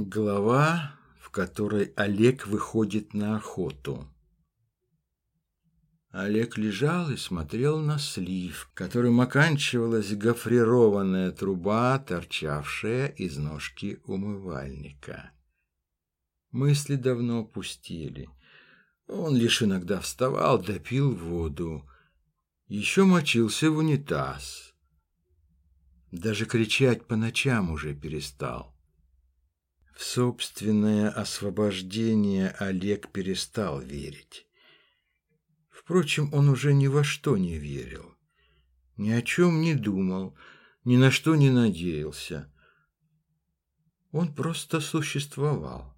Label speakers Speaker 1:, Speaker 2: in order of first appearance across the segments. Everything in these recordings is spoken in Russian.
Speaker 1: Глава, в которой Олег выходит на охоту. Олег лежал и смотрел на слив, которым оканчивалась гофрированная труба, торчавшая из ножки умывальника. Мысли давно опустили. Он лишь иногда вставал, допил воду. Еще мочился в унитаз. Даже кричать по ночам уже перестал. В собственное освобождение Олег перестал верить. Впрочем, он уже ни во что не верил. Ни о чем не думал, ни на что не надеялся. Он просто существовал.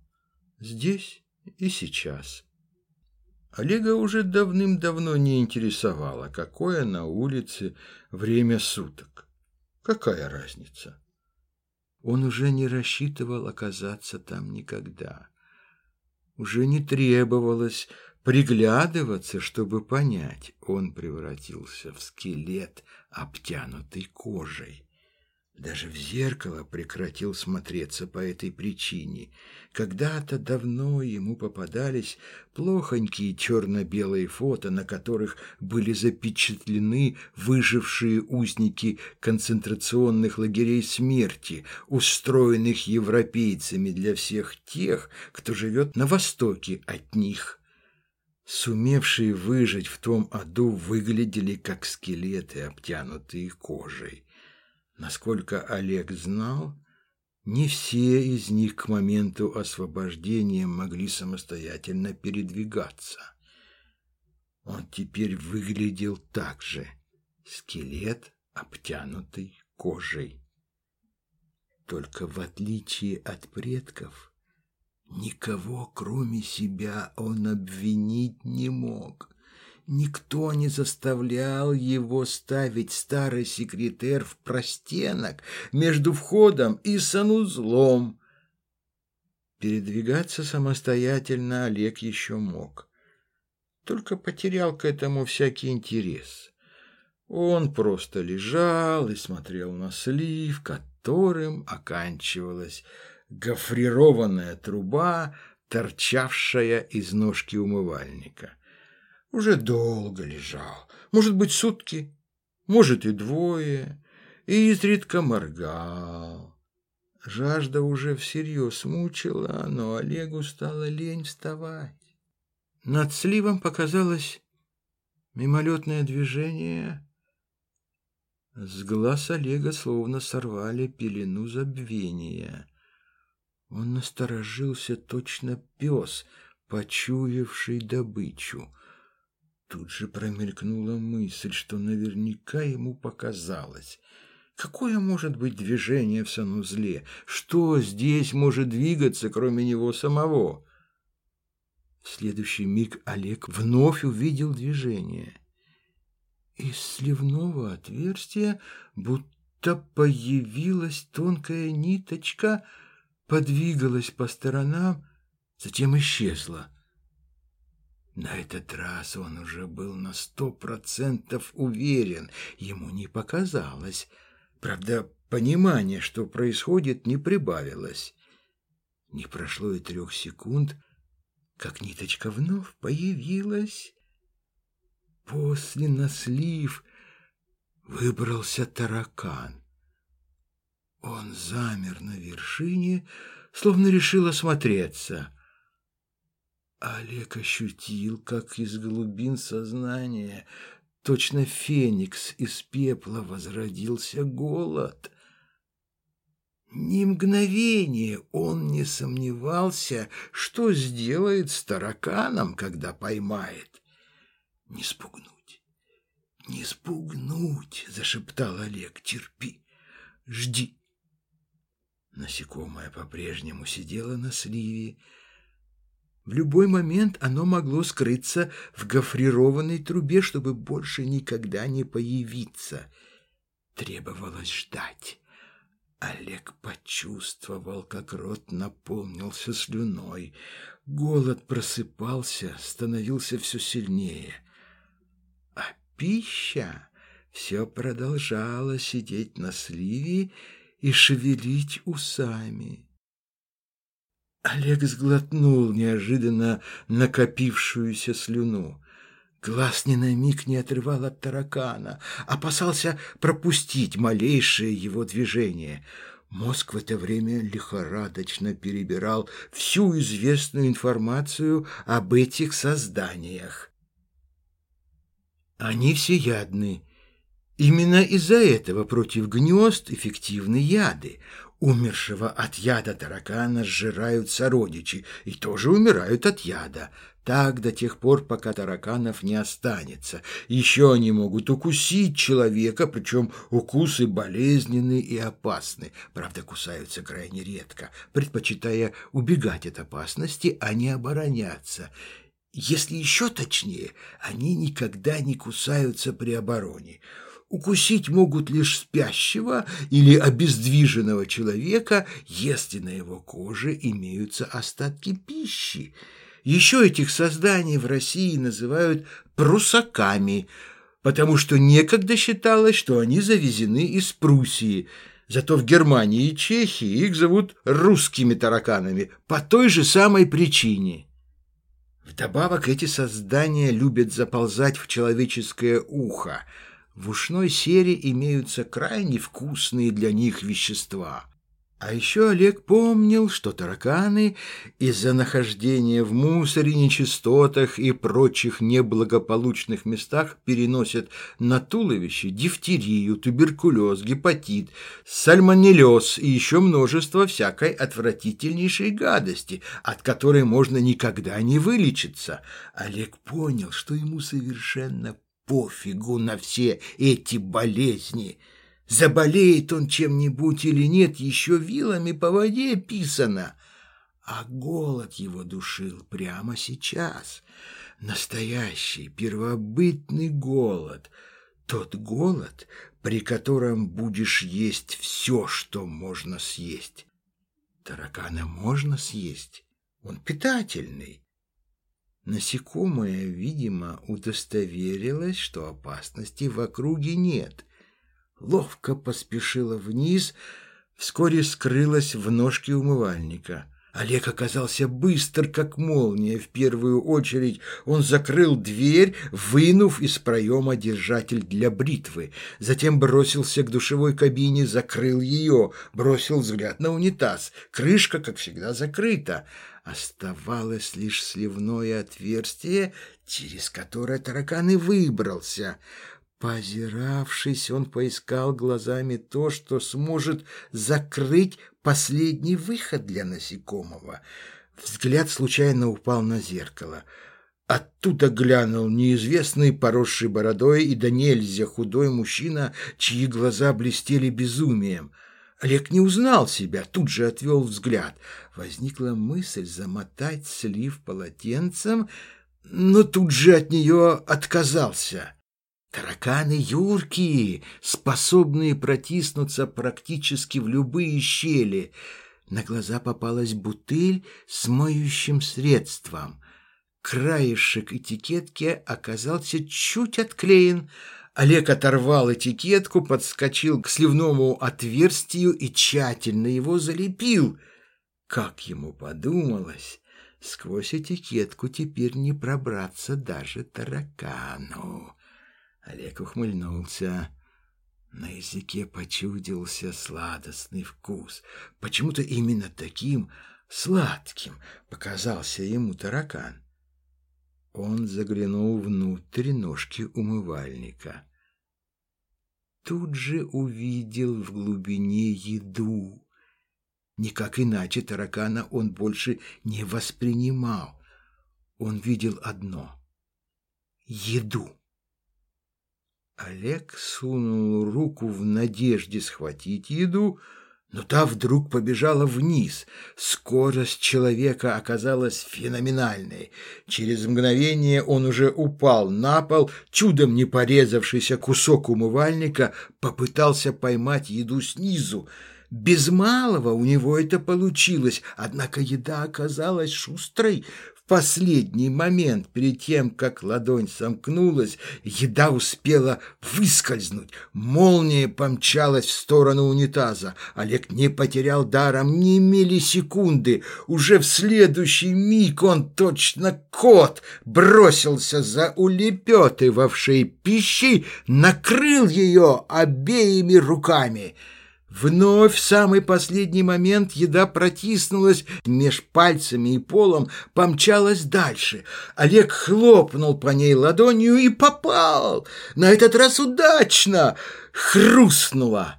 Speaker 1: Здесь и сейчас. Олега уже давным-давно не интересовало, какое на улице время суток. Какая разница? Он уже не рассчитывал оказаться там никогда. Уже не требовалось приглядываться, чтобы понять, он превратился в скелет, обтянутый кожей. Даже в зеркало прекратил смотреться по этой причине. Когда-то давно ему попадались плохонькие черно-белые фото, на которых были запечатлены выжившие узники концентрационных лагерей смерти, устроенных европейцами для всех тех, кто живет на востоке от них. Сумевшие выжить в том аду выглядели как скелеты, обтянутые кожей. Насколько Олег знал, не все из них к моменту освобождения могли самостоятельно передвигаться. Он теперь выглядел так же. Скелет, обтянутый кожей. Только в отличие от предков, никого, кроме себя, он обвинить не мог. Никто не заставлял его ставить старый секретер в простенок между входом и санузлом. Передвигаться самостоятельно Олег еще мог. Только потерял к этому всякий интерес. Он просто лежал и смотрел на слив, которым оканчивалась гофрированная труба, торчавшая из ножки умывальника. Уже долго лежал, может быть, сутки, может и двое, и изредка моргал. Жажда уже всерьез мучила, но Олегу стало лень вставать. Над сливом показалось мимолетное движение. С глаз Олега словно сорвали пелену забвения. Он насторожился точно пес, почуявший добычу. Тут же промелькнула мысль, что наверняка ему показалось. Какое может быть движение в санузле? Что здесь может двигаться, кроме него самого? В следующий миг Олег вновь увидел движение. Из сливного отверстия будто появилась тонкая ниточка, подвигалась по сторонам, затем исчезла. На этот раз он уже был на сто процентов уверен, ему не показалось. Правда, понимание, что происходит, не прибавилось. Не прошло и трех секунд, как ниточка вновь появилась. После наслив выбрался таракан. Он замер на вершине, словно решил осмотреться — Олег ощутил, как из глубин сознания, точно феникс из пепла, возродился голод. Ни мгновение он не сомневался, что сделает с тараканом, когда поймает. «Не спугнуть, не спугнуть!» — зашептал Олег. «Терпи, жди!» Насекомое по-прежнему сидело на сливе, в любой момент оно могло скрыться в гофрированной трубе, чтобы больше никогда не появиться. Требовалось ждать. Олег почувствовал, как рот наполнился слюной. Голод просыпался, становился все сильнее. А пища все продолжала сидеть на сливе и шевелить усами. Олег сглотнул неожиданно накопившуюся слюну. Глаз ни на миг не отрывал от таракана, опасался пропустить малейшее его движение. Мозг в это время лихорадочно перебирал всю известную информацию об этих созданиях. Они всеядны. Именно из-за этого против гнезд эффективны яды. Умершего от яда таракана сжирают сородичи и тоже умирают от яда. Так до тех пор, пока тараканов не останется. Еще они могут укусить человека, причем укусы болезненны и опасны. Правда, кусаются крайне редко, предпочитая убегать от опасности, а не обороняться. Если еще точнее, они никогда не кусаются при обороне. Укусить могут лишь спящего или обездвиженного человека, если на его коже имеются остатки пищи. Еще этих созданий в России называют прусаками, потому что некогда считалось, что они завезены из Пруссии. Зато в Германии и Чехии их зовут русскими тараканами по той же самой причине. Вдобавок эти создания любят заползать в человеческое ухо – в ушной сере имеются крайне вкусные для них вещества. А еще Олег помнил, что тараканы из-за нахождения в мусоре, нечистотах и прочих неблагополучных местах переносят на туловище дифтерию, туберкулез, гепатит, сальмонеллез и еще множество всякой отвратительнейшей гадости, от которой можно никогда не вылечиться. Олег понял, что ему совершенно пофигу на все эти болезни. Заболеет он чем-нибудь или нет, еще вилами по воде писано. А голод его душил прямо сейчас. Настоящий, первобытный голод. Тот голод, при котором будешь есть все, что можно съесть. Таракана можно съесть, он питательный. Насекомое, видимо, удостоверилось, что опасности в округе нет. Ловко поспешила вниз, вскоре скрылась в ножке умывальника. Олег оказался быстр, как молния. В первую очередь он закрыл дверь, вынув из проема держатель для бритвы. Затем бросился к душевой кабине, закрыл ее, бросил взгляд на унитаз. Крышка, как всегда, закрыта. Оставалось лишь сливное отверстие, через которое таракан и выбрался. Позиравшись, он поискал глазами то, что сможет закрыть последний выход для насекомого. Взгляд случайно упал на зеркало. Оттуда глянул неизвестный, поросший бородой и да нельзя худой мужчина, чьи глаза блестели безумием. Олег не узнал себя, тут же отвел взгляд. Возникла мысль замотать слив полотенцем, но тут же от нее отказался. Тараканы юркие, способные протиснуться практически в любые щели. На глаза попалась бутыль с моющим средством. Краешек этикетки оказался чуть отклеен. Олег оторвал этикетку, подскочил к сливному отверстию и тщательно его залепил. Как ему подумалось, сквозь этикетку теперь не пробраться даже таракану. Олег ухмыльнулся. На языке почудился сладостный вкус. Почему-то именно таким сладким показался ему таракан. Он заглянул внутрь ножки умывальника. Тут же увидел в глубине еду. Никак иначе таракана он больше не воспринимал. Он видел одно — еду. Олег сунул руку в надежде схватить еду, но та вдруг побежала вниз. Скорость человека оказалась феноменальной. Через мгновение он уже упал на пол, чудом не порезавшийся кусок умывальника попытался поймать еду снизу. Без малого у него это получилось, однако еда оказалась шустрой последний момент, перед тем, как ладонь сомкнулась, еда успела выскользнуть. Молния помчалась в сторону унитаза. Олег не потерял даром ни миллисекунды. Уже в следующий миг он, точно кот, бросился за улепетывавшей пищей, накрыл ее обеими руками — Вновь в самый последний момент еда протиснулась меж пальцами и полом, помчалась дальше. Олег хлопнул по ней ладонью и попал. На этот раз удачно. Хрустнуло.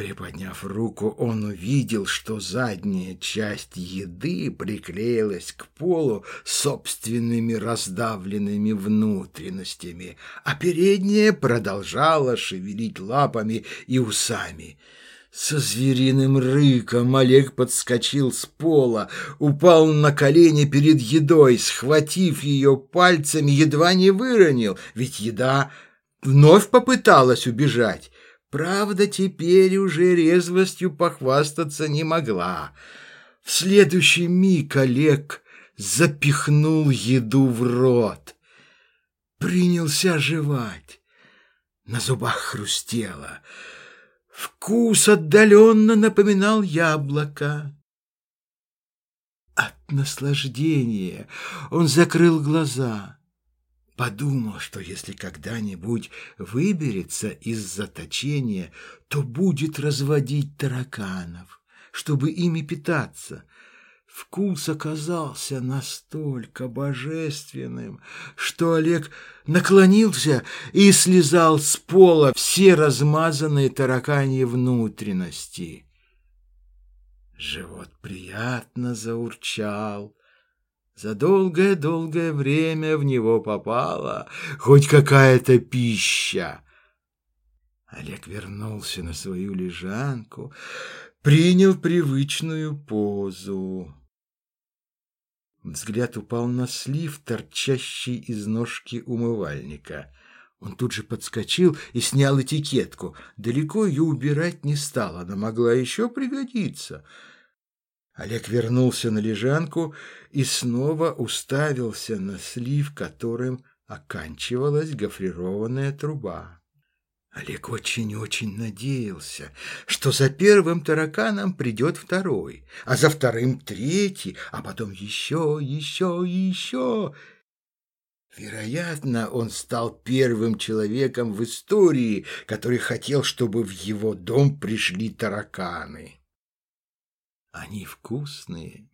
Speaker 1: Приподняв руку, он увидел, что задняя часть еды приклеилась к полу собственными раздавленными внутренностями, а передняя продолжала шевелить лапами и усами. Со звериным рыком Олег подскочил с пола, упал на колени перед едой, схватив ее пальцами, едва не выронил, ведь еда вновь попыталась убежать. Правда, теперь уже резвостью похвастаться не могла. В следующий миг Олег запихнул еду в рот. Принялся жевать. На зубах хрустело. Вкус отдаленно напоминал яблоко. От наслаждения он закрыл глаза. Подумал, что если когда-нибудь выберется из заточения, то будет разводить тараканов, чтобы ими питаться – Вкус оказался настолько божественным, что Олег наклонился и слезал с пола все размазанные тараканьи внутренности. Живот приятно заурчал. За долгое-долгое время в него попала хоть какая-то пища. Олег вернулся на свою лежанку, принял привычную позу. Взгляд упал на слив, торчащий из ножки умывальника. Он тут же подскочил и снял этикетку. Далеко ее убирать не стал, она могла еще пригодиться. Олег вернулся на лежанку и снова уставился на слив, которым оканчивалась гофрированная труба. Олег очень-очень надеялся, что за первым тараканом придет второй, а за вторым третий, а потом еще, еще еще. Вероятно, он стал первым человеком в истории, который хотел, чтобы в его дом пришли тараканы. Они вкусные,